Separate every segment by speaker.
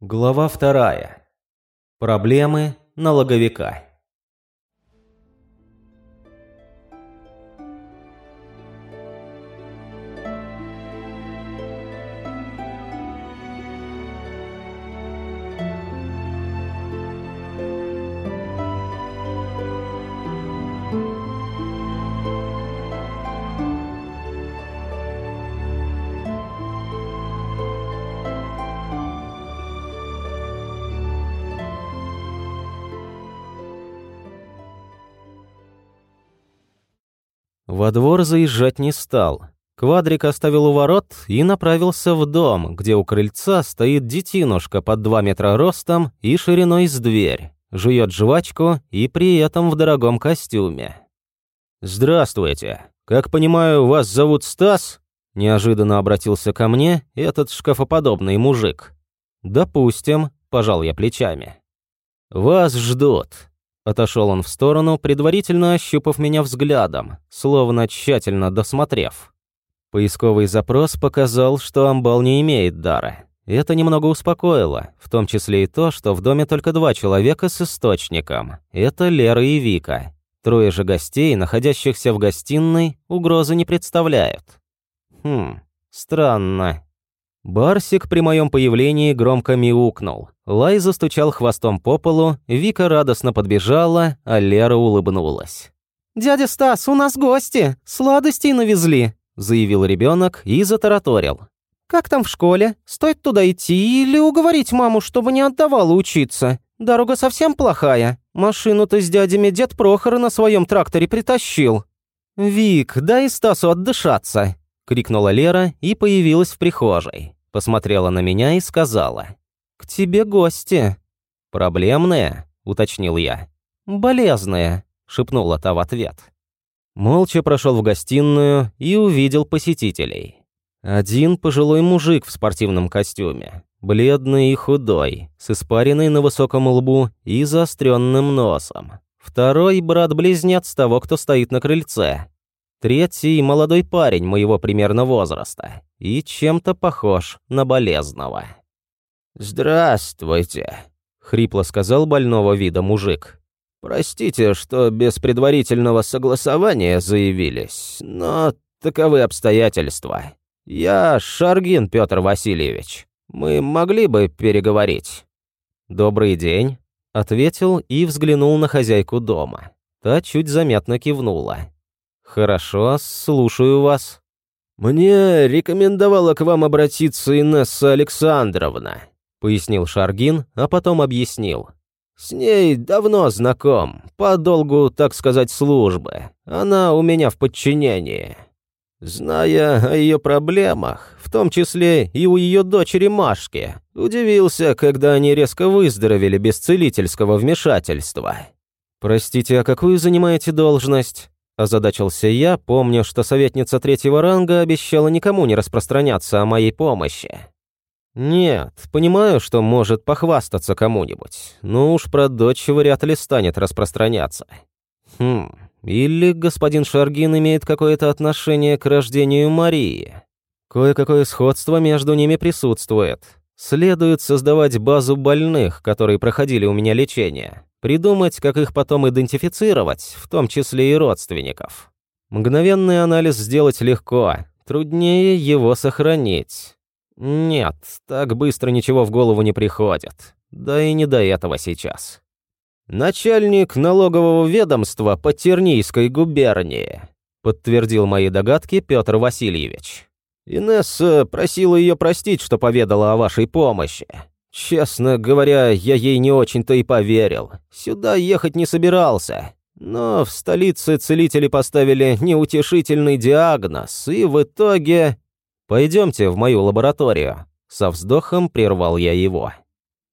Speaker 1: Глава вторая. Проблемы налоговика. Двор заезжать не стал. Квадрик оставил у ворот и направился в дом, где у крыльца стоит детинушка под 2 метра ростом и шириной с дверь, жует жвачку и при этом в дорогом костюме. «Здравствуйте. Как понимаю, вас зовут Стас?» Неожиданно обратился ко мне этот шкафоподобный мужик. «Допустим», – пожал я плечами. «Вас ждут. Отошел он в сторону, предварительно ощупав меня взглядом, словно тщательно досмотрев. Поисковый запрос показал, что амбал не имеет дара. Это немного успокоило, в том числе и то, что в доме только два человека с источником. Это Лера и Вика. Трое же гостей, находящихся в гостиной, угрозы не представляют. Хм, странно. Барсик при моем появлении громко мяукнул. Лай застучал хвостом по полу, Вика радостно подбежала, а Лера улыбнулась.
Speaker 2: «Дядя Стас, у нас гости! Сладостей навезли!» – заявил ребенок и затараторил. «Как там в школе? Стоит туда идти или уговорить маму, чтобы не отдавала учиться? Дорога совсем плохая. Машину-то с дядями дед Прохор на своем тракторе притащил».
Speaker 1: «Вик, дай Стасу отдышаться!» – крикнула Лера и появилась в прихожей посмотрела на меня и сказала. «К тебе гости». «Проблемные?» – уточнил я. «Болезные», – шепнула та в ответ. Молча прошел в гостиную и увидел посетителей. Один пожилой мужик в спортивном костюме, бледный и худой, с испаренной на высоком лбу и заостренным носом. Второй – брат-близнец того, кто стоит на крыльце. Третий – молодой парень моего примерно возраста и чем-то похож на болезного.
Speaker 3: «Здравствуйте», — хрипло сказал больного вида мужик. «Простите, что без предварительного согласования заявились, но таковы обстоятельства. Я Шаргин Петр Васильевич. Мы могли бы переговорить».
Speaker 1: «Добрый день», — ответил и взглянул на хозяйку дома. Та чуть заметно кивнула. «Хорошо, слушаю вас».
Speaker 3: «Мне рекомендовала к вам обратиться Инесса Александровна», — пояснил Шаргин, а потом объяснил. «С ней давно знаком, по долгу, так сказать, службы. Она у меня в подчинении. Зная о ее проблемах, в том числе и у ее дочери Машки, удивился, когда они резко выздоровели без целительского вмешательства».
Speaker 1: «Простите, а какую занимаете должность?» Озадачился я, помня, что советница третьего ранга обещала никому не распространяться о моей помощи. Нет, понимаю, что может похвастаться кому-нибудь, но уж про дочь вряд ли станет распространяться. Хм, или господин Шаргин имеет какое-то отношение к рождению Марии. Кое-какое сходство между ними присутствует. Следует создавать базу больных, которые проходили у меня лечение. Придумать, как их потом идентифицировать, в том числе и родственников. Мгновенный анализ сделать легко, труднее его сохранить. Нет, так быстро ничего в голову не приходит. Да и не до этого сейчас.
Speaker 3: «Начальник налогового ведомства по Тернийской губернии», подтвердил мои догадки Петр Васильевич. «Инесса просила ее простить, что поведала о вашей помощи. Честно говоря, я ей не очень-то и поверил. Сюда ехать не собирался. Но в столице целители поставили неутешительный диагноз, и в итоге...
Speaker 1: «Пойдемте в мою лабораторию». Со вздохом прервал я его.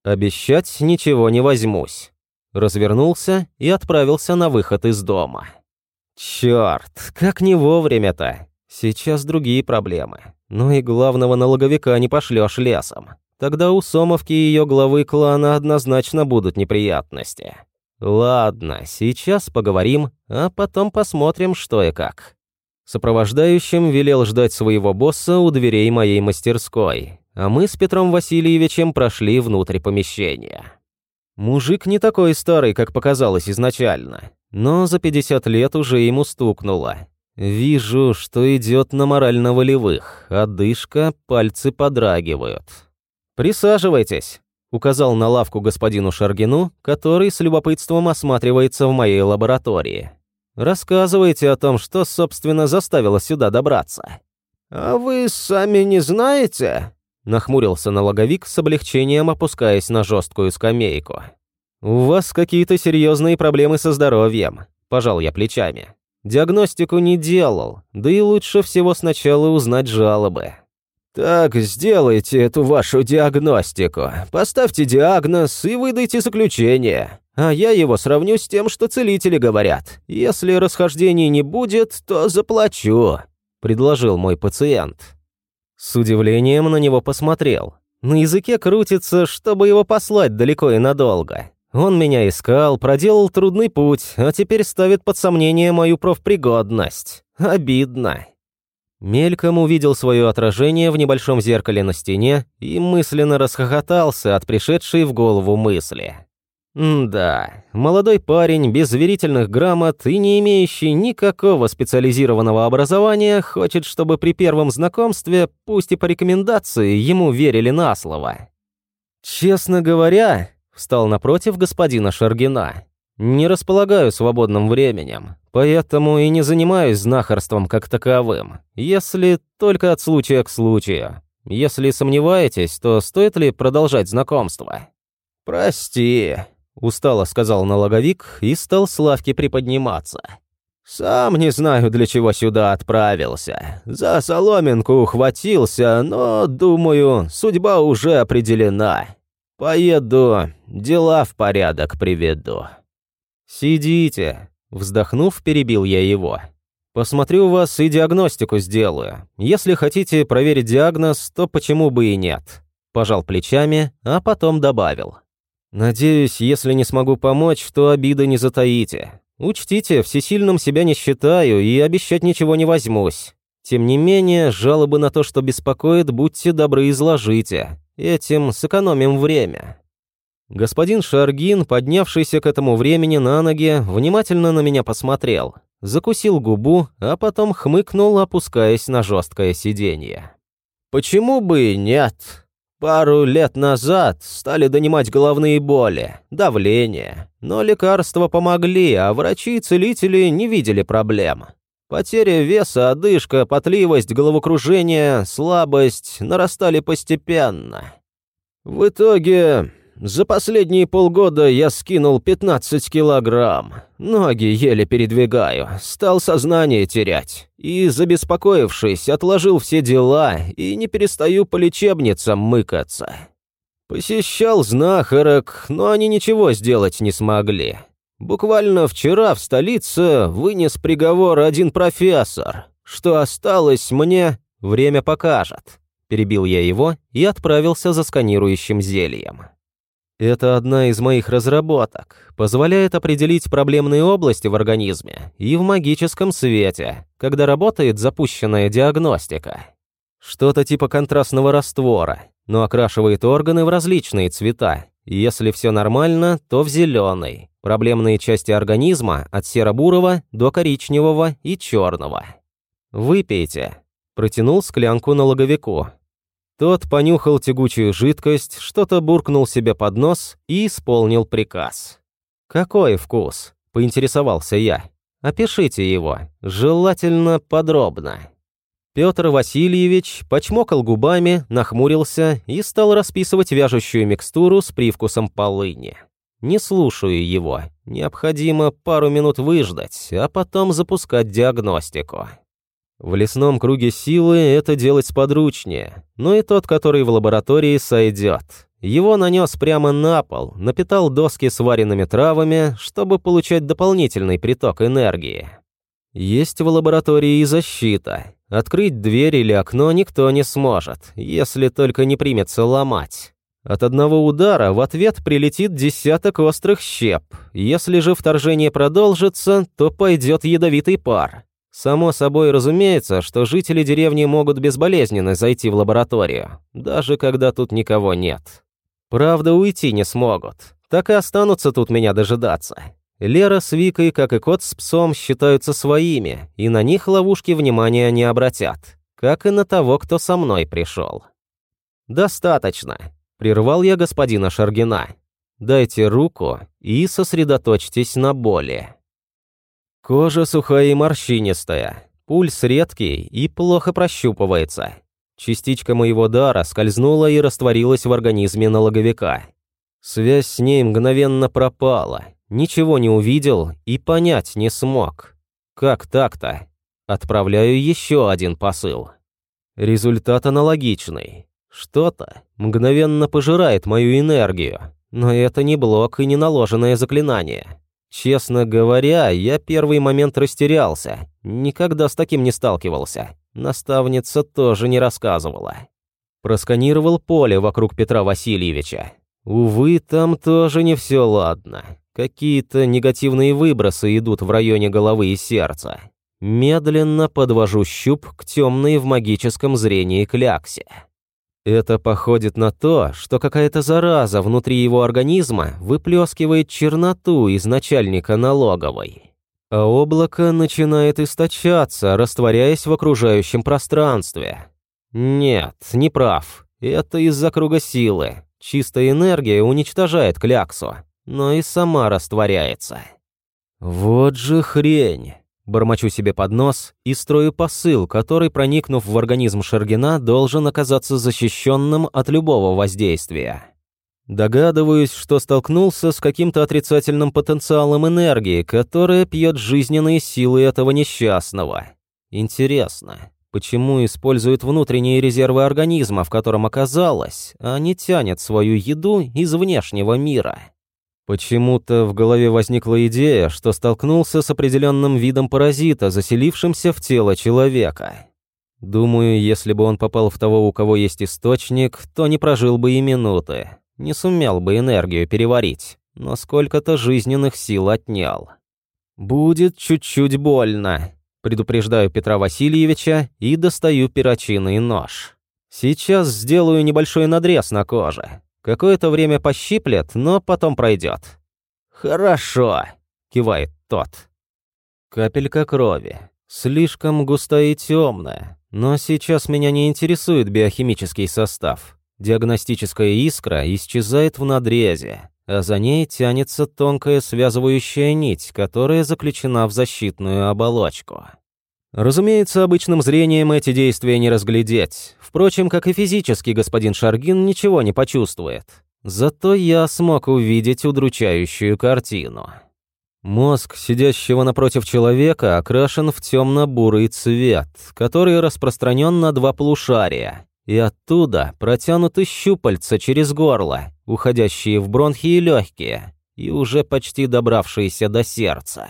Speaker 1: «Обещать ничего не возьмусь». Развернулся и отправился на выход из дома. Черт, как не вовремя-то. Сейчас другие проблемы. Ну и главного налоговика не пошлешь лесом. Тогда у Сомовки и ее главы клана однозначно будут неприятности. Ладно, сейчас поговорим, а потом посмотрим, что и как. Сопровождающим велел ждать своего босса у дверей моей мастерской. а мы с Петром Васильевичем прошли внутрь помещения. Мужик не такой старый, как показалось изначально, но за 50 лет уже ему стукнуло. Вижу, что идет на морально-волевых, одышка, пальцы подрагивают. «Присаживайтесь», — указал на лавку господину Шаргину, который с любопытством осматривается в моей лаборатории. «Рассказывайте о том, что, собственно, заставило сюда добраться».
Speaker 3: «А вы сами не знаете?» — нахмурился налоговик с облегчением, опускаясь на жесткую скамейку.
Speaker 1: «У вас какие-то серьезные проблемы со здоровьем», — пожал я плечами. «Диагностику не делал, да и лучше всего сначала узнать жалобы».
Speaker 3: «Так, сделайте эту вашу диагностику. Поставьте диагноз и выдайте заключение. А я его сравню с тем, что целители говорят. Если расхождений не будет, то заплачу», — предложил мой пациент.
Speaker 1: С удивлением на него посмотрел. На языке крутится, чтобы его послать далеко и надолго. Он меня искал, проделал трудный путь, а теперь ставит под сомнение мою профпригодность. Обидно. Мельком увидел свое отражение в небольшом зеркале на стене и мысленно расхохотался от пришедшей в голову мысли. да, молодой парень без верительных грамот и не имеющий никакого специализированного образования хочет, чтобы при первом знакомстве, пусть и по рекомендации, ему верили на слово. Честно говоря, встал напротив господина Шаргина. Не располагаю свободным временем, поэтому и не занимаюсь знахарством как таковым, если только от случая к случаю. Если сомневаетесь, то стоит ли продолжать знакомство?
Speaker 3: «Прости», — устало сказал налоговик и стал с лавки приподниматься. «Сам не знаю, для чего сюда отправился. За соломинку ухватился, но, думаю, судьба уже определена. Поеду, дела в порядок приведу».
Speaker 1: «Сидите», — вздохнув, перебил я его. «Посмотрю вас и диагностику сделаю. Если хотите проверить диагноз, то почему бы и нет?» Пожал плечами, а потом добавил. «Надеюсь, если не смогу помочь, то обиды не затаите. Учтите, всесильным себя не считаю и обещать ничего не возьмусь. Тем не менее, жалобы на то, что беспокоит, будьте добры изложите. Этим сэкономим время». Господин Шаргин, поднявшийся к этому времени на ноги, внимательно на меня посмотрел, закусил губу, а потом хмыкнул, опускаясь на жесткое сиденье.
Speaker 3: «Почему бы и нет? Пару лет назад стали донимать головные боли, давление, но лекарства помогли, а врачи и целители не видели проблем. Потеря веса, одышка, потливость, головокружение, слабость нарастали постепенно. В итоге за последние полгода я скинул 15 килограмм. Ноги еле передвигаю, стал сознание терять. И, забеспокоившись, отложил все дела и не перестаю по лечебницам мыкаться. Посещал знахарок, но они ничего сделать не смогли. Буквально вчера в столице вынес приговор один профессор. Что осталось мне, время покажет. Перебил я его и отправился за сканирующим зельем. Это одна из моих разработок. Позволяет определить проблемные области в организме и в магическом свете, когда работает запущенная диагностика. Что-то типа контрастного раствора, но окрашивает органы в различные цвета. Если все нормально, то в зеленый. Проблемные части организма от серо-бурого до коричневого и черного. Выпейте. Протянул склянку налоговику. Тот понюхал тягучую жидкость, что-то буркнул себе под нос и исполнил приказ. «Какой вкус?» – поинтересовался я. «Опишите его, желательно подробно». Петр Васильевич почмокал губами, нахмурился и стал расписывать вяжущую микстуру с привкусом полыни. Не слушаю его, необходимо пару минут выждать, а потом запускать диагностику. В лесном круге силы это делать сподручнее, но и тот, который в лаборатории, сойдет. Его нанес прямо на пол, напитал доски сваренными травами, чтобы получать дополнительный приток энергии. Есть в лаборатории и защита. Открыть дверь или окно никто не сможет, если только не примется ломать. От одного удара в ответ прилетит десяток острых щеп. Если же вторжение продолжится, то пойдет ядовитый пар.
Speaker 1: Само собой разумеется, что жители деревни могут безболезненно зайти в лабораторию, даже когда тут никого нет. Правда, уйти не смогут, так и останутся тут меня дожидаться. Лера с Викой, как и кот с псом, считаются своими, и на них ловушки внимания не обратят, как и на того, кто со мной пришел. «Достаточно», — прервал я господина Шаргина. «Дайте руку и сосредоточьтесь на боли». Кожа сухая и морщинистая, пульс редкий и плохо прощупывается. Частичка моего дара скользнула и растворилась в организме налоговика. Связь с ней мгновенно пропала, ничего не увидел и понять не смог. Как так-то? Отправляю еще один посыл. Результат аналогичный. Что-то мгновенно пожирает мою энергию, но это не блок и не наложенное заклинание. Честно говоря, я первый момент растерялся. Никогда с таким не сталкивался. Наставница тоже не рассказывала. Просканировал поле вокруг Петра Васильевича. Увы, там тоже не все ладно. Какие-то негативные выбросы идут в районе головы и сердца. Медленно подвожу щуп к темной в магическом зрении кляксе. Это походит на то, что какая-то зараза внутри его организма выплескивает черноту из начальника налоговой. А облако начинает источаться, растворяясь в окружающем пространстве. Нет, не прав. Это из-за круга силы. Чистая энергия уничтожает кляксу, но и сама растворяется. Вот же хрень. Бормочу себе под нос и строю посыл, который, проникнув в организм Шергина, должен оказаться защищенным от любого воздействия. Догадываюсь, что столкнулся с каким-то отрицательным потенциалом энергии, которая пьет жизненные силы этого несчастного. Интересно, почему использует внутренние резервы организма, в котором оказалось, а не тянет свою еду из внешнего мира? Почему-то в голове возникла идея, что столкнулся с определенным видом паразита, заселившимся в тело человека. Думаю, если бы он попал в того, у кого есть источник, то не прожил бы и минуты, не сумел бы энергию переварить, но сколько-то жизненных сил отнял. «Будет чуть-чуть больно», — предупреждаю Петра Васильевича и достаю перочинный нож. «Сейчас сделаю небольшой надрез на коже, Какое-то время пощиплет, но потом пройдет. «Хорошо», — кивает тот. Капелька крови. Слишком густая и темная. Но сейчас меня не интересует биохимический состав. Диагностическая искра исчезает в надрезе, а за ней тянется тонкая связывающая нить, которая заключена в защитную оболочку. Разумеется, обычным зрением эти действия не разглядеть. Впрочем, как и физически господин Шаргин ничего не почувствует. Зато я смог увидеть удручающую картину. Мозг сидящего напротив человека окрашен в темно-бурый цвет, который распространен на два полушария, и оттуда протянуты щупальца через горло, уходящие в бронхи и легкие, и уже почти добравшиеся до сердца.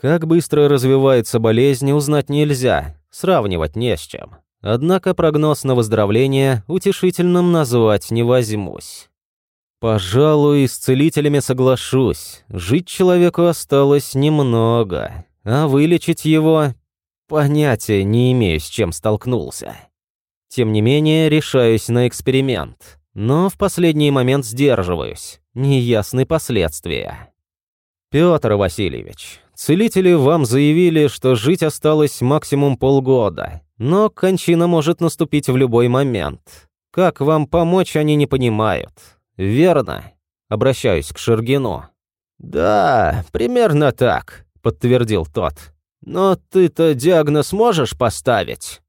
Speaker 1: Как быстро развивается болезнь, узнать нельзя, сравнивать не с чем. Однако прогноз на выздоровление утешительным назвать не возьмусь. Пожалуй, с целителями соглашусь. Жить человеку осталось немного, а вылечить его понятия не имею, с чем столкнулся. Тем не менее, решаюсь на эксперимент, но в последний момент сдерживаюсь. Неясны последствия. Петр Васильевич, Целители вам заявили, что жить осталось максимум полгода, но кончина может наступить в любой момент. Как вам помочь, они не понимают. Верно? Обращаюсь к Шергину. Да, примерно так, подтвердил тот. Но ты-то диагноз можешь поставить?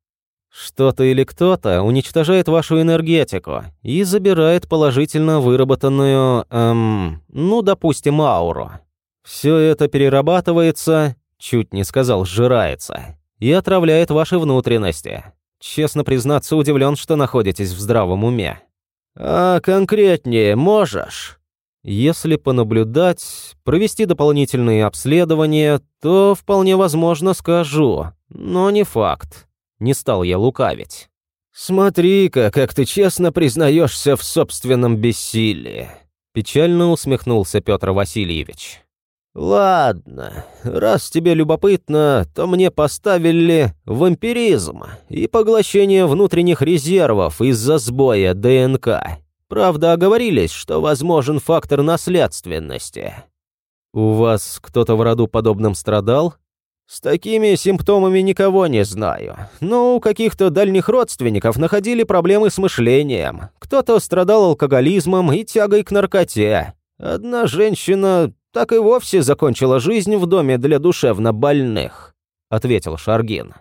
Speaker 1: Что-то или кто-то уничтожает вашу энергетику и забирает положительно выработанную, эм, ну, допустим, ауру. Все это перерабатывается, чуть не сказал сжирается, и отравляет ваши внутренности. Честно признаться, удивлен, что находитесь в здравом уме. А конкретнее можешь? Если понаблюдать, провести дополнительные обследования, то вполне возможно скажу, но не факт. Не стал я лукавить. «Смотри-ка, как ты честно признаешься в собственном бессилии», печально усмехнулся Петр Васильевич.
Speaker 3: «Ладно, раз тебе любопытно, то мне поставили вампиризм и поглощение внутренних резервов из-за сбоя ДНК. Правда, оговорились, что возможен фактор наследственности».
Speaker 1: «У вас кто-то в роду подобным страдал?»
Speaker 3: «С такими симптомами никого не знаю, но у каких-то дальних родственников находили проблемы с мышлением. Кто-то страдал алкоголизмом и тягой к наркоте. Одна женщина так и вовсе закончила жизнь в доме для душевно больных», — ответил Шаргин.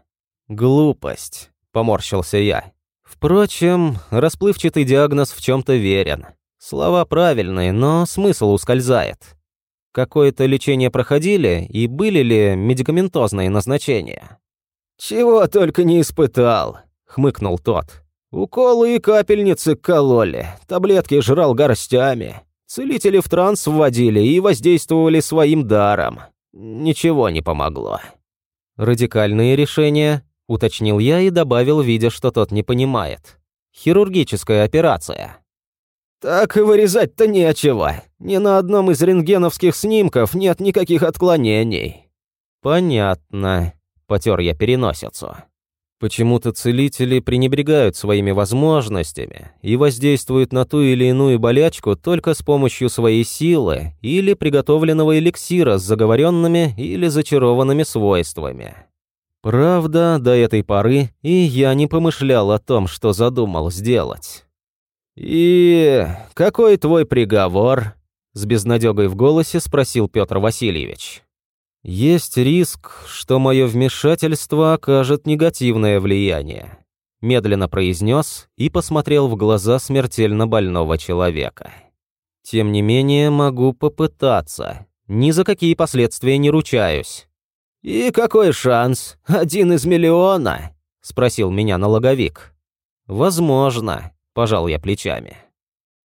Speaker 1: «Глупость», — поморщился я. Впрочем, расплывчатый диагноз в чем-то верен. Слова правильные, но смысл ускользает. Какое-то лечение проходили и были ли медикаментозные назначения?
Speaker 3: «Чего только не испытал», — хмыкнул тот. «Уколы и капельницы кололи, таблетки жрал горстями. Целители в транс вводили и воздействовали своим даром. Ничего не помогло».
Speaker 1: «Радикальные решения», — уточнил я и добавил, видя, что тот не понимает. «Хирургическая операция».
Speaker 3: «Так и вырезать-то нечего. Ни на одном из рентгеновских снимков нет никаких отклонений».
Speaker 1: «Понятно», — потер я переносицу. Почему-то целители пренебрегают своими возможностями и воздействуют на ту или иную болячку только с помощью своей силы или приготовленного эликсира с заговоренными или зачарованными свойствами. Правда, до этой поры и я не помышлял о том, что задумал сделать.
Speaker 3: «И какой твой приговор?» С безнадегой в голосе спросил Петр Васильевич.
Speaker 1: «Есть риск, что мое вмешательство окажет негативное влияние», медленно произнес и посмотрел в глаза смертельно больного человека. «Тем не менее, могу попытаться. Ни за какие последствия не ручаюсь».
Speaker 3: «И какой шанс? Один из миллиона?» — спросил меня налоговик.
Speaker 1: «Возможно», – пожал я плечами.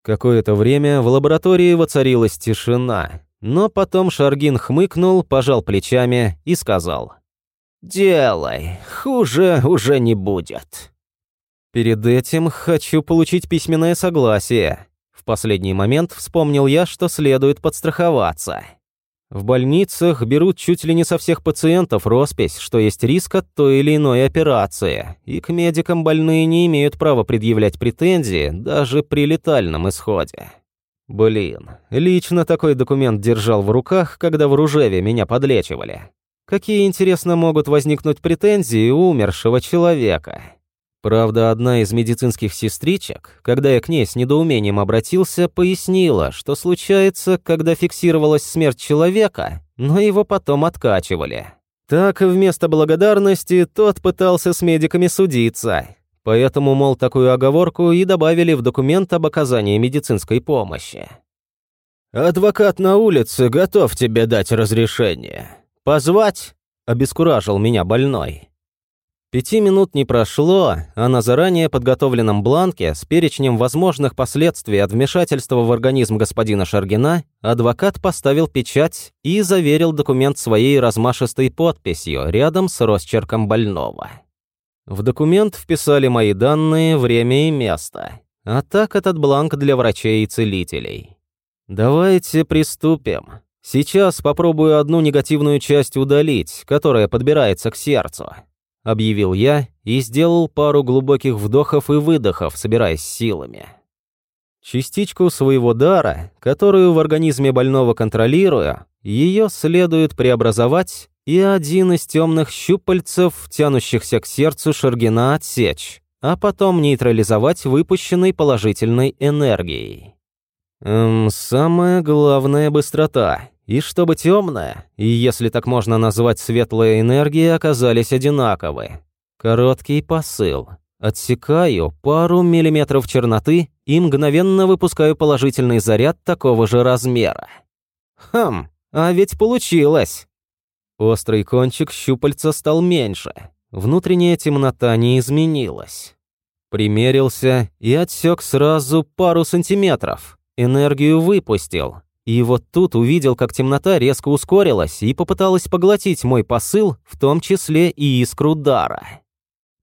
Speaker 1: Какое-то время в лаборатории воцарилась тишина, но потом Шаргин хмыкнул, пожал плечами и сказал.
Speaker 3: «Делай, хуже уже не будет».
Speaker 1: Перед этим хочу получить письменное согласие. В последний момент вспомнил я, что следует подстраховаться. В больницах берут чуть ли не со всех пациентов роспись, что есть риск от той или иной операции, и к медикам больные не имеют права предъявлять претензии даже при летальном исходе. Блин, лично такой документ держал в руках, когда в Ружеве меня подлечивали. Какие, интересно, могут возникнуть претензии у умершего человека? Правда, одна из медицинских сестричек, когда я к ней с недоумением обратился, пояснила, что случается, когда фиксировалась смерть человека, но его потом откачивали. Так, вместо благодарности, тот пытался с медиками судиться. Поэтому, мол, такую оговорку и добавили в документ об оказании медицинской помощи.
Speaker 3: «Адвокат на улице готов тебе дать разрешение. Позвать?» – обескуражил меня больной.
Speaker 1: Пяти минут не прошло, а на заранее подготовленном бланке с перечнем возможных последствий от вмешательства в организм господина Шаргина адвокат поставил печать и заверил документ своей размашистой подписью рядом с росчерком больного. В документ вписали мои данные, время и место, а так этот бланк для врачей и целителей. Давайте приступим. Сейчас попробую одну негативную часть удалить, которая подбирается к сердцу объявил я и сделал пару глубоких вдохов и выдохов, собираясь силами. Частичку своего дара, которую в организме больного контролирую, ее следует преобразовать и один из темных щупальцев, тянущихся к сердцу Шаргина, отсечь, а потом нейтрализовать выпущенной положительной энергией. Эм, самая главная быстрота. И чтобы темная, и если так можно назвать светлая энергия, оказались одинаковы. Короткий посыл. Отсекаю пару миллиметров черноты и мгновенно выпускаю положительный заряд такого же размера. Хм, а ведь получилось. Острый кончик щупальца стал меньше. Внутренняя темнота не изменилась. Примерился и отсек сразу пару сантиметров. Энергию выпустил, и вот тут увидел, как темнота резко ускорилась и попыталась поглотить мой посыл, в том числе и искру дара.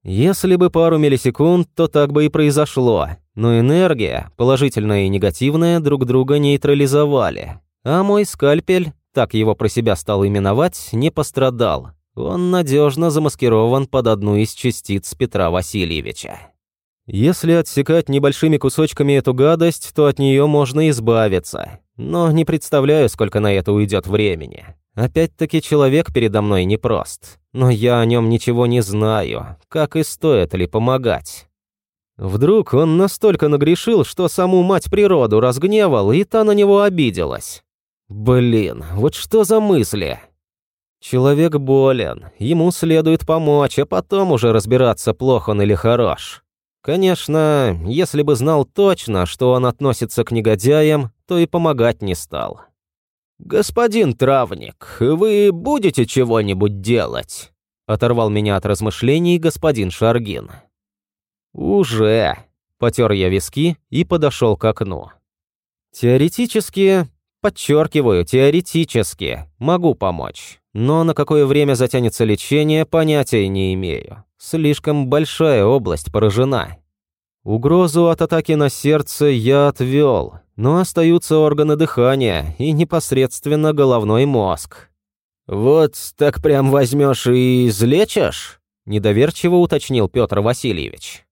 Speaker 1: Если бы пару миллисекунд, то так бы и произошло, но энергия, положительная и негативная, друг друга нейтрализовали, а мой скальпель так его про себя стал именовать, не пострадал. Он надежно замаскирован под одну из частиц Петра Васильевича. Если отсекать небольшими кусочками эту гадость, то от нее можно избавиться. Но не представляю, сколько на это уйдет времени. Опять-таки человек передо мной непрост. Но я о нем ничего не знаю, как и стоит ли помогать. Вдруг он настолько нагрешил, что саму мать природу разгневал, и та на него обиделась. Блин, вот что за мысли? Человек болен, ему следует помочь, а потом уже разбираться, плох он или хорош. Конечно, если бы знал точно, что он относится к негодяям, то и помогать не стал. «Господин травник, вы будете чего-нибудь делать?» Оторвал меня от размышлений господин Шаргин. «Уже!» – потер я виски и подошел к окну. «Теоретически, подчеркиваю, теоретически, могу помочь. Но на какое время затянется лечение, понятия не имею. Слишком большая область поражена. Угрозу от атаки на сердце я отвел, но остаются органы дыхания и непосредственно головной мозг. «Вот так прям возьмешь и излечишь?» – недоверчиво уточнил Петр Васильевич.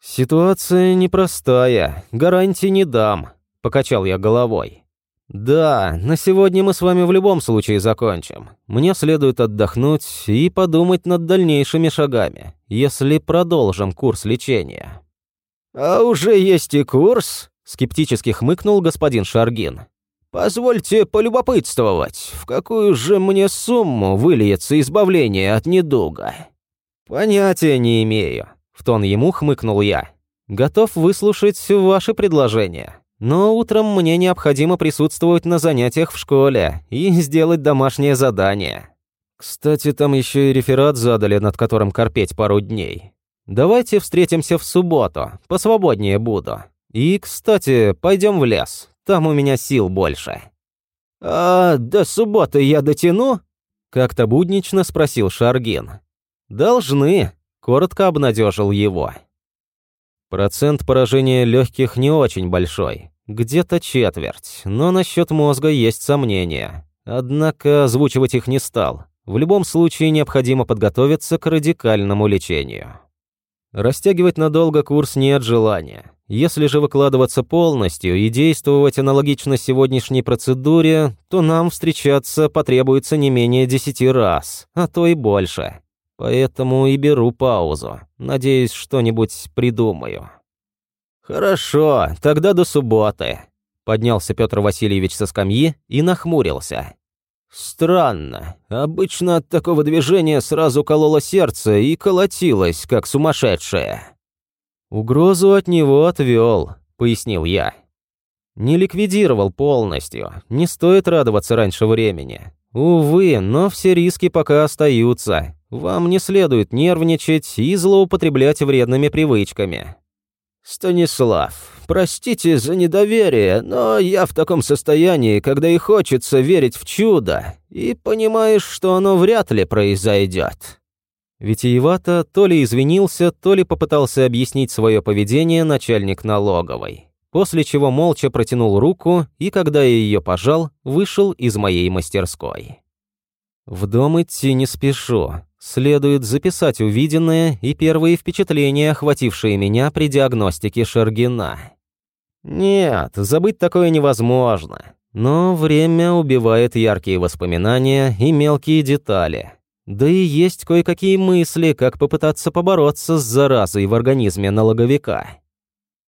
Speaker 1: «Ситуация непростая, гарантий не дам», – покачал я головой. «Да, на сегодня мы с вами в любом случае закончим. Мне следует отдохнуть и подумать над дальнейшими шагами, если продолжим курс лечения».
Speaker 3: «А уже есть и курс?» – скептически хмыкнул господин Шаргин. «Позвольте полюбопытствовать, в какую же мне сумму выльется избавление от недуга?»
Speaker 1: «Понятия не имею», – в тон ему хмыкнул я. «Готов выслушать ваши предложения». Но утром мне необходимо присутствовать на занятиях в школе и сделать домашнее задание. Кстати, там еще и реферат задали, над которым корпеть пару дней. Давайте встретимся в субботу, посвободнее буду. И, кстати, пойдем в лес, там у меня сил больше».
Speaker 3: «А до субботы я дотяну?»
Speaker 1: Как-то буднично спросил Шаргин. «Должны», — коротко обнадежил его. Процент поражения легких не очень большой, где-то четверть, но насчет мозга есть сомнения. Однако озвучивать их не стал. В любом случае необходимо подготовиться к радикальному лечению. Растягивать надолго курс нет желания. Если же выкладываться полностью и действовать аналогично сегодняшней процедуре, то нам встречаться потребуется не менее десяти раз, а то и больше. Поэтому и беру паузу. Надеюсь, что-нибудь придумаю. Хорошо, тогда до субботы. Поднялся Петр Васильевич со скамьи и нахмурился. Странно. Обычно от такого движения сразу кололо сердце и колотилось, как сумасшедшее. Угрозу от него отвел, пояснил я. Не ликвидировал полностью, не стоит радоваться раньше времени. Увы, но все риски пока остаются, вам не следует нервничать и злоупотреблять вредными привычками.
Speaker 3: «Станислав, простите за недоверие, но я в таком состоянии, когда и хочется верить в чудо, и понимаешь, что оно вряд ли произойдет».
Speaker 1: Витиевато то ли извинился, то ли попытался объяснить свое поведение начальник налоговой, после чего молча протянул руку и, когда я ее пожал, вышел из моей мастерской. В дом идти не спешу, Следует записать увиденное и первые впечатления, охватившие меня при диагностике Шергина. Нет, забыть такое невозможно. Но время убивает яркие воспоминания и мелкие детали. Да и есть кое-какие мысли, как попытаться побороться с заразой в организме налоговика.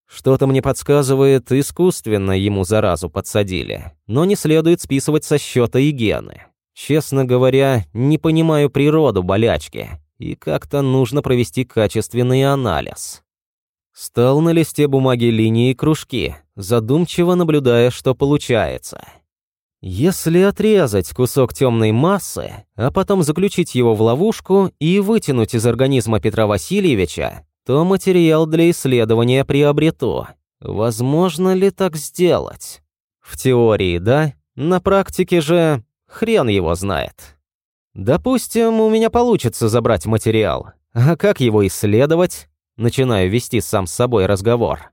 Speaker 1: Что-то мне подсказывает, искусственно ему заразу подсадили, но не следует списывать со счета и гены. Честно говоря, не понимаю природу болячки, и как-то нужно провести качественный анализ. Стал на листе бумаги линии и кружки, задумчиво наблюдая, что получается. Если отрезать кусок темной массы, а потом заключить его в ловушку и вытянуть из организма Петра Васильевича, то материал для исследования приобрету. Возможно ли так сделать? В теории, да. На практике же Хрен его знает. Допустим, у меня получится забрать материал. А как его исследовать? Начинаю вести сам с собой разговор.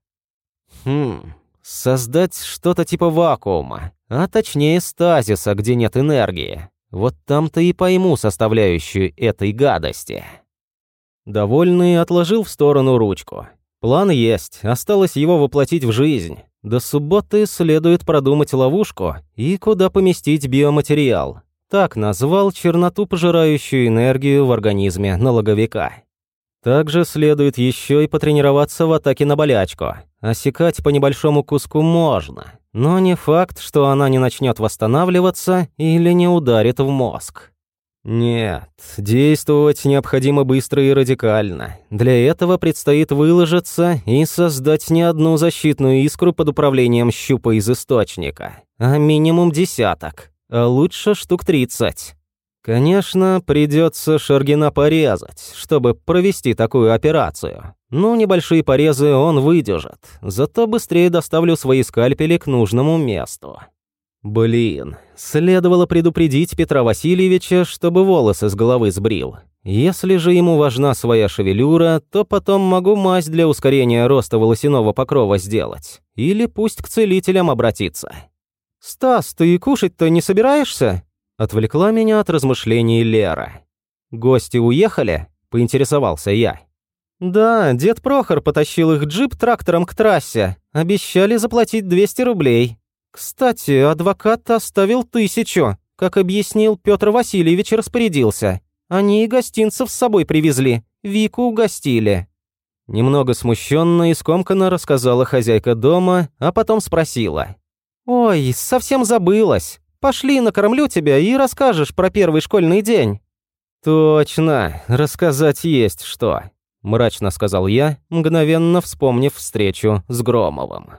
Speaker 1: Хм, создать что-то типа вакуума, а точнее стазиса, где нет энергии. Вот там-то и пойму составляющую этой гадости. Довольный отложил в сторону ручку. План есть, осталось его воплотить в жизнь. До субботы следует продумать ловушку и куда поместить биоматериал. Так назвал черноту, пожирающую энергию в организме налоговика. Также следует еще и потренироваться в атаке на болячку. Осекать по небольшому куску можно, но не факт, что она не начнет восстанавливаться или не ударит в мозг. Нет, действовать необходимо быстро и радикально. Для этого предстоит выложиться и создать не одну защитную искру под управлением щупа из источника, а минимум десяток, а лучше штук тридцать. Конечно, придется Шаргина порезать, чтобы провести такую операцию. Ну, небольшие порезы он выдержит, зато быстрее доставлю свои скальпели к нужному месту. Блин, следовало предупредить Петра Васильевича, чтобы волосы с головы сбрил. Если же ему важна своя шевелюра, то потом могу мазь для ускорения роста волосяного покрова сделать. Или пусть к целителям обратиться. «Стас, ты кушать-то не собираешься?» Отвлекла меня от размышлений Лера. «Гости уехали?» – поинтересовался я. «Да, дед Прохор потащил их джип трактором к трассе. Обещали заплатить 200 рублей. Кстати, адвокат оставил тысячу. Как объяснил, Петр Васильевич распорядился. Они и гостинцев с собой привезли. Вику угостили». Немного смущенно и скомканно рассказала хозяйка дома, а потом спросила. «Ой, совсем забылась. Пошли, накормлю тебя и расскажешь про первый школьный день». «Точно, рассказать есть что», – мрачно сказал я, мгновенно вспомнив встречу с Громовым.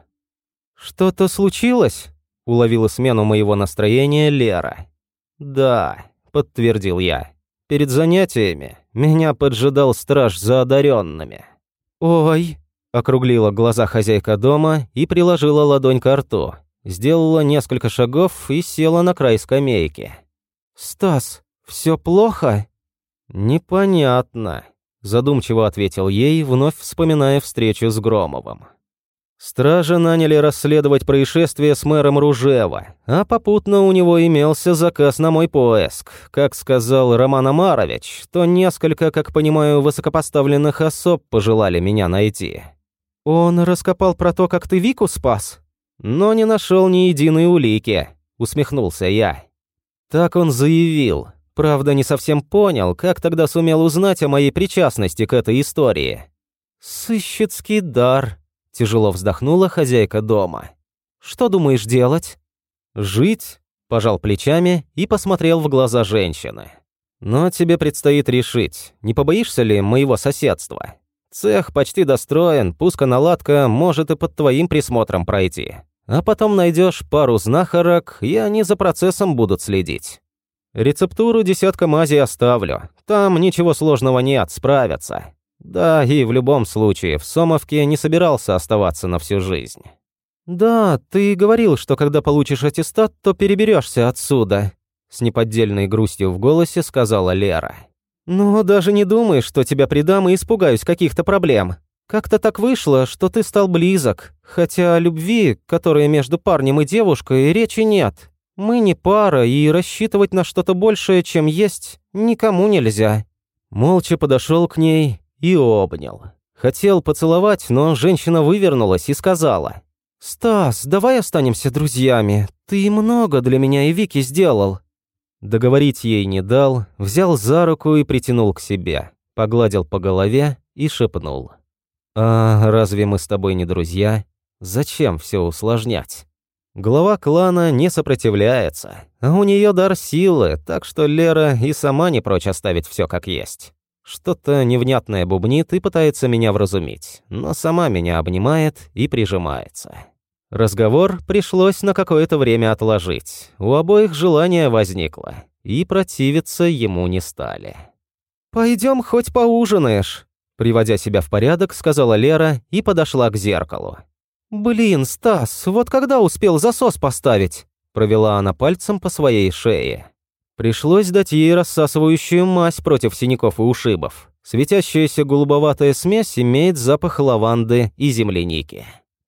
Speaker 1: «Что-то случилось?» – уловила смену моего настроения Лера. «Да», – подтвердил я. «Перед занятиями меня поджидал страж за одаренными». «Ой», – округлила глаза хозяйка дома и приложила ладонь к рту, Сделала несколько шагов и села на край скамейки. «Стас, все плохо?» «Непонятно», – задумчиво ответил ей, вновь вспоминая встречу с Громовым. Стражи наняли расследовать происшествие с мэром Ружева, а попутно у него имелся заказ на мой поиск. Как сказал Роман Амарович, то несколько, как понимаю, высокопоставленных особ пожелали меня найти. «Он раскопал про то, как ты Вику спас?» но не нашел ни единой улики», — усмехнулся я. Так он заявил. Правда, не совсем понял, как тогда сумел узнать о моей причастности к этой истории. «Сыщицкий дар», — тяжело вздохнула хозяйка дома. «Что думаешь делать?» «Жить?» – пожал плечами и посмотрел в глаза женщины. «Но тебе предстоит решить, не побоишься ли моего соседства? Цех почти достроен, пусконаладка может и под твоим присмотром пройти а потом найдешь пару знахарок, и они за процессом будут следить. Рецептуру десятка мазей оставлю, там ничего сложного нет, справятся. Да, и в любом случае, в Сомовке не собирался оставаться на всю жизнь. «Да, ты говорил, что когда получишь аттестат, то переберешься отсюда», с неподдельной грустью в голосе сказала Лера. «Но даже не думай, что тебя предам и испугаюсь каких-то проблем. Как-то так вышло, что ты стал близок, хотя любви, которая между парнем и девушкой, речи нет. Мы не пара, и рассчитывать на что-то большее, чем есть, никому нельзя». Молча подошел к ней и обнял. Хотел поцеловать, но женщина вывернулась и сказала. «Стас, давай останемся друзьями. Ты много для меня и Вики сделал». Договорить ей не дал, взял за руку и притянул к себе, погладил по голове и шепнул. «А разве мы с тобой не друзья? Зачем все усложнять?» Глава клана не сопротивляется, у нее дар силы, так что Лера и сама не прочь оставить все как есть. Что-то невнятное бубнит и пытается меня вразумить, но сама меня обнимает и прижимается. Разговор пришлось на какое-то время отложить. У обоих желание возникло, и противиться ему не стали. «Пойдем хоть поужинаешь», Приводя себя в порядок, сказала Лера и подошла к зеркалу. «Блин, Стас, вот когда успел засос поставить?» Провела она пальцем по своей шее. Пришлось дать ей рассасывающую мазь против синяков и ушибов. Светящаяся голубоватая смесь имеет запах лаванды и земляники.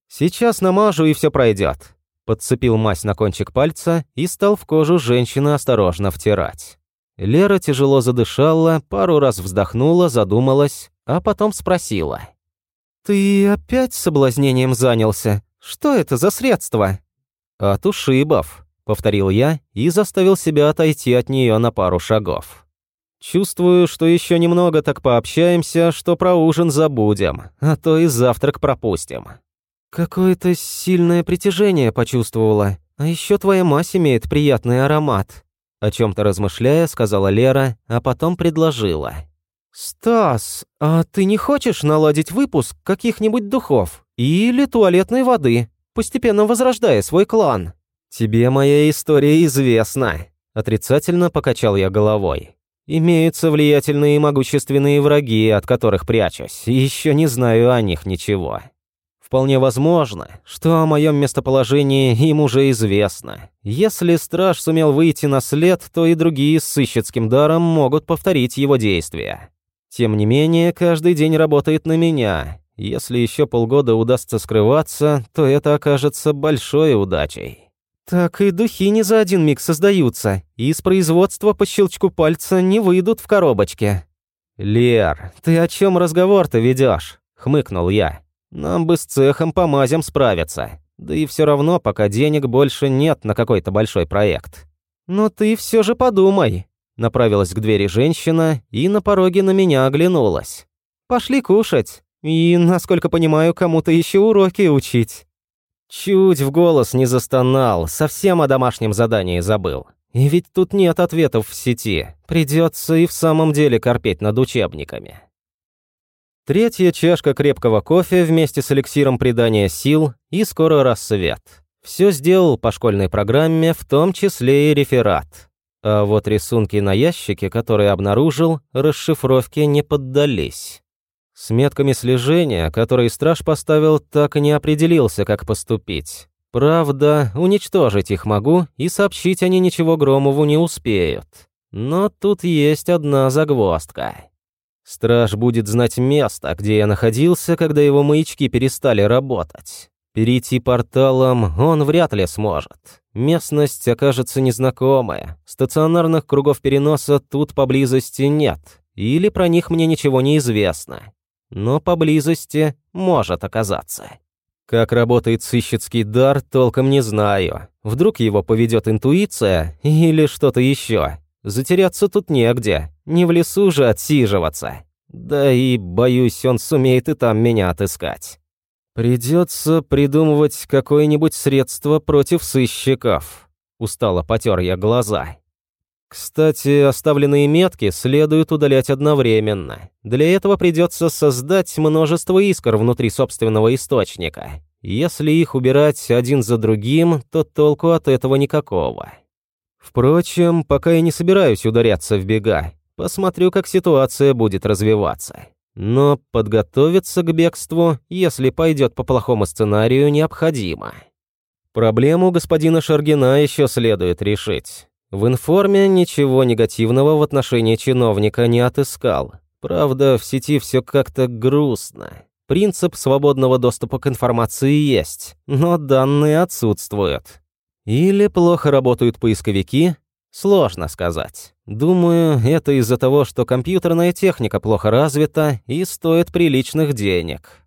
Speaker 1: Сейчас намажу и все пройдет. Подцепил мазь на кончик пальца и стал в кожу женщины осторожно втирать. Лера тяжело задышала, пару раз вздохнула, задумалась, а потом спросила.
Speaker 2: «Ты опять соблазнением занялся? Что это за средство?»
Speaker 1: «От ушибов», — повторил я и заставил себя отойти от нее на пару шагов. «Чувствую, что еще немного так пообщаемся, что про ужин забудем, а то и завтрак пропустим».
Speaker 2: «Какое-то сильное притяжение почувствовала, а еще твоя мазь имеет приятный аромат»,
Speaker 1: о чем-то размышляя, сказала Лера, а потом предложила.
Speaker 2: «Стас, а ты не хочешь наладить выпуск каких-нибудь духов или туалетной воды, постепенно возрождая свой клан?»
Speaker 1: «Тебе моя история известна», — отрицательно покачал я головой. «Имеются влиятельные и могущественные враги, от которых прячусь, и еще не знаю о них ничего. Вполне возможно, что о моем местоположении им уже известно. Если страж сумел выйти на след, то и другие с сыщицким даром могут повторить его действия. Тем не менее, каждый день работает на меня. Если еще полгода удастся скрываться, то это окажется большой удачей.
Speaker 2: Так и духи не за один миг создаются, и из производства по щелчку пальца не выйдут в коробочке.
Speaker 1: «Лер, ты о чем разговор-то ведешь? хмыкнул я. Нам бы с цехом по мазям справиться. Да и все равно, пока денег больше нет на какой-то большой проект.
Speaker 2: Но ты все же подумай.
Speaker 1: Направилась к двери женщина и на пороге на меня оглянулась.
Speaker 2: Пошли кушать. И, насколько понимаю, кому-то еще уроки учить.
Speaker 1: Чуть в голос не застонал, совсем о домашнем задании забыл. И ведь тут нет ответов в сети. Придется и в самом деле корпеть над учебниками. Третья чашка крепкого кофе вместе с эликсиром придания сил и скоро рассвет. Все сделал по школьной программе, в том числе и реферат. А вот рисунки на ящике, которые обнаружил, расшифровке не поддались. С метками слежения, которые страж поставил, так и не определился, как поступить. Правда, уничтожить их могу, и сообщить они ничего Громову не успеют. Но тут есть одна загвоздка. Страж будет знать место, где я находился, когда его маячки перестали работать. Перейти порталом он вряд ли сможет. Местность окажется незнакомая. Стационарных кругов переноса тут поблизости нет. Или про них мне ничего не известно. Но поблизости может оказаться. Как работает сыщицкий дар, толком не знаю. Вдруг его поведет интуиция или что-то еще. Затеряться тут негде, не в лесу же отсиживаться. Да и, боюсь, он сумеет и там меня отыскать. Придется придумывать какое-нибудь средство против сыщиков. Устало потер я глаза. Кстати, оставленные метки следует удалять одновременно. Для этого придется создать множество искр внутри собственного источника. Если их убирать один за другим, то толку от этого никакого. Впрочем, пока я не собираюсь ударяться в бега. Посмотрю, как ситуация будет развиваться. Но подготовиться к бегству, если пойдет по плохому сценарию, необходимо. Проблему господина Шаргина еще следует решить. В информе ничего негативного в отношении чиновника не отыскал. Правда, в сети все как-то грустно. Принцип свободного доступа к информации есть, но данные отсутствуют. Или плохо работают поисковики? Сложно сказать. Думаю, это из-за того, что компьютерная техника плохо развита и стоит приличных денег.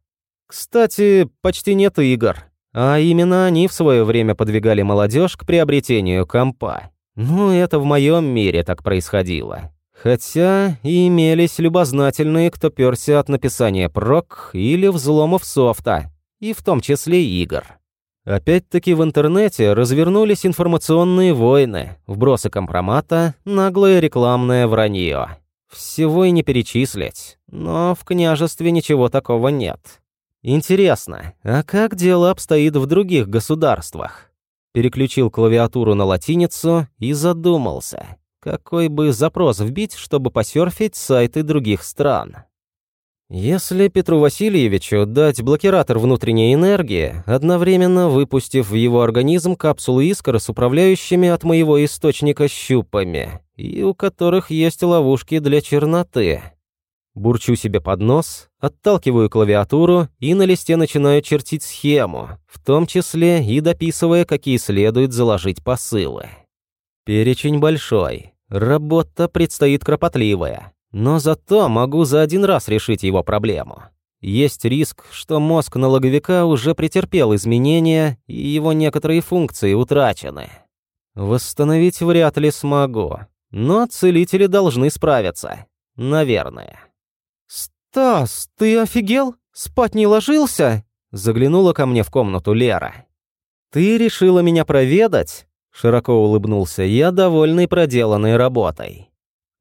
Speaker 1: Кстати, почти нет игр. А именно они в свое время подвигали молодежь к приобретению компа. Ну, это в моем мире так происходило. Хотя и имелись любознательные, кто перся от написания прок или взломов софта, и в том числе игр. Опять-таки в интернете развернулись информационные войны, вбросы компромата, наглое рекламное вранье. Всего и не перечислить, но в княжестве ничего такого нет. Интересно, а как дело обстоит в других государствах? Переключил клавиатуру на латиницу и задумался, какой бы запрос вбить, чтобы посерфить сайты других стран. Если Петру Васильевичу дать блокиратор внутренней энергии, одновременно выпустив в его организм капсулы искр с управляющими от моего источника щупами, и у которых есть ловушки для черноты. Бурчу себе под нос, отталкиваю клавиатуру и на листе начинаю чертить схему, в том числе и дописывая, какие следует заложить посылы. Перечень большой, работа предстоит кропотливая, но зато могу за один раз решить его проблему. Есть риск, что мозг налоговика уже претерпел изменения, и его некоторые функции утрачены. Восстановить вряд ли смогу, но целители должны справиться. Наверное.
Speaker 2: «Стас, ты офигел? Спать не ложился?»
Speaker 1: Заглянула ко мне в комнату Лера. «Ты решила меня проведать?» Широко улыбнулся я, довольный проделанной работой.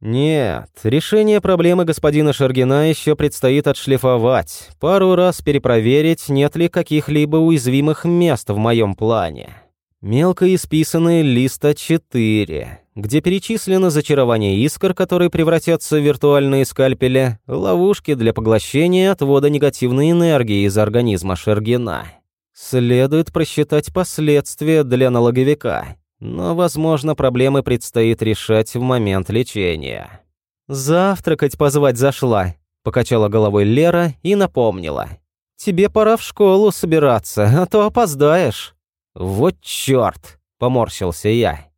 Speaker 1: «Нет, решение проблемы господина Шаргина еще предстоит отшлифовать, пару раз перепроверить, нет ли каких-либо уязвимых мест в моем плане. Мелко исписанный листа 4, где перечислено зачарование искр, которые превратятся в виртуальные скальпели, ловушки для поглощения отвода негативной энергии из организма Шергина. Следует просчитать последствия для налоговика, но, возможно, проблемы предстоит решать в момент лечения. «Завтракать позвать зашла», — покачала головой Лера и напомнила. «Тебе пора в школу собираться, а то опоздаешь». «Вот чёрт!» — поморщился я.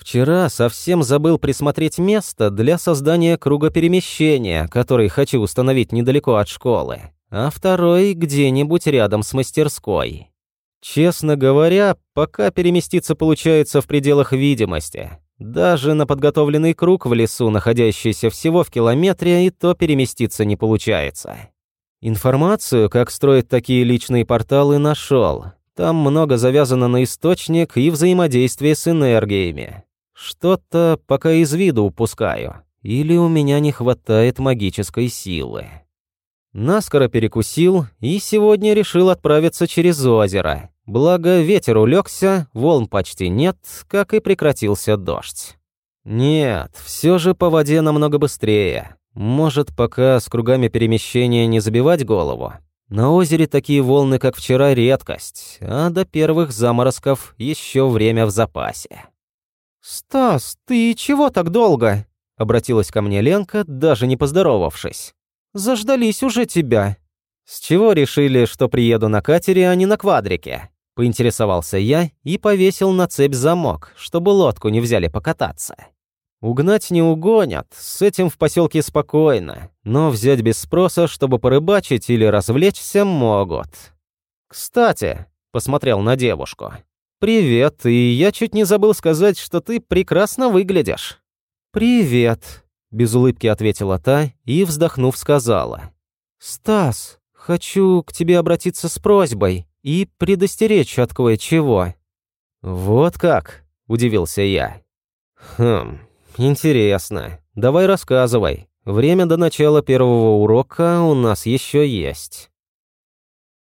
Speaker 1: Вчера совсем забыл присмотреть место для создания круга перемещения, который хочу установить недалеко от школы, а второй где-нибудь рядом с мастерской. Честно говоря, пока переместиться получается в пределах видимости. Даже на подготовленный круг в лесу, находящийся всего в километре, и то переместиться не получается. Информацию, как строить такие личные порталы, нашел, там много завязано на источник и взаимодействие с энергиями. Что-то пока из виду упускаю. Или у меня не хватает магической силы. Наскоро перекусил и сегодня решил отправиться через озеро. Благо ветер улегся, волн почти нет, как и прекратился дождь. Нет, все же по воде намного быстрее. Может, пока с кругами перемещения не забивать голову, на озере такие волны, как вчера, редкость, а до первых заморозков еще время в запасе.
Speaker 2: «Стас, ты чего так долго?» — обратилась ко мне Ленка, даже не поздоровавшись. «Заждались уже тебя».
Speaker 1: «С чего решили, что приеду на катере, а не на квадрике?» — поинтересовался я и повесил на цепь замок, чтобы лодку не взяли покататься. Угнать не угонят, с этим в поселке спокойно, но взять без спроса, чтобы порыбачить или развлечься, могут. «Кстати», — посмотрел на девушку, — «привет, и я чуть не забыл сказать, что ты прекрасно выглядишь».
Speaker 2: «Привет», — без улыбки ответила та и, вздохнув, сказала. «Стас, хочу к тебе обратиться с просьбой и предостеречь от кое-чего».
Speaker 1: «Вот как?» — удивился я. «Хм, «Интересно. Давай рассказывай. Время до начала первого урока у нас еще есть».